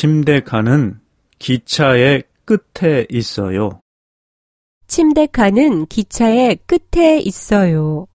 침대 칸은 기차의 끝에 있어요. 침대 칸은 기차의 끝에 있어요.